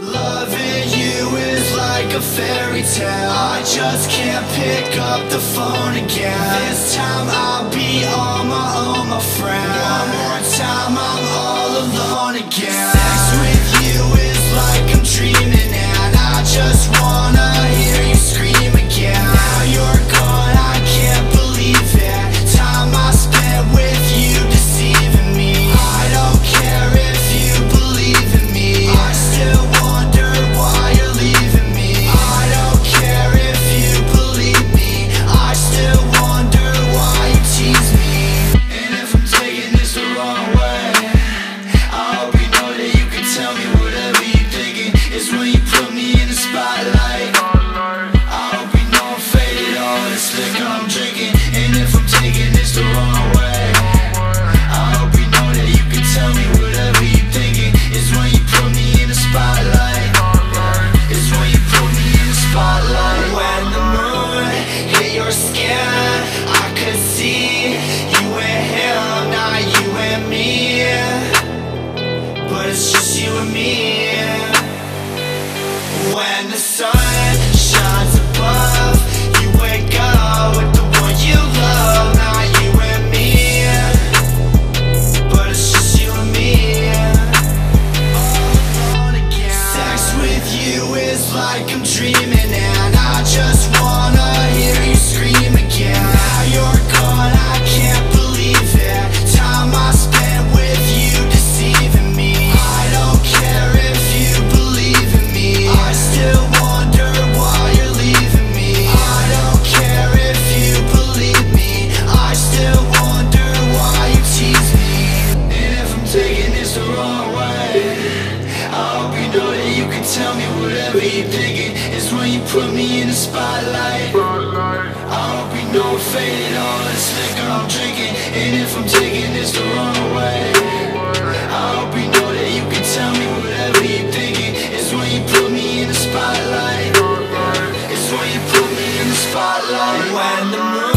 Loving you is like a fairy tale. I just can't pick up the phone again. This time I'll be on my own, my friend. One more. like I'm dreaming And I just wanna hear you scream again. Now you're gone, I can't believe it. Time I spent with you deceiving me. I don't care if you believe in me. I still wonder why you're leaving me. I don't care if you believe me. I still wonder why you tease me. And if I'm taking this the wrong way tell me whatever you're digging. It's when you put me in the spotlight. I don't be no faded all this liquor I'm drinking. And if I'm taking this the wrong way I hope you know that you can tell me whatever you're thinking is when you put me in the spotlight. It's when you put me in the spotlight.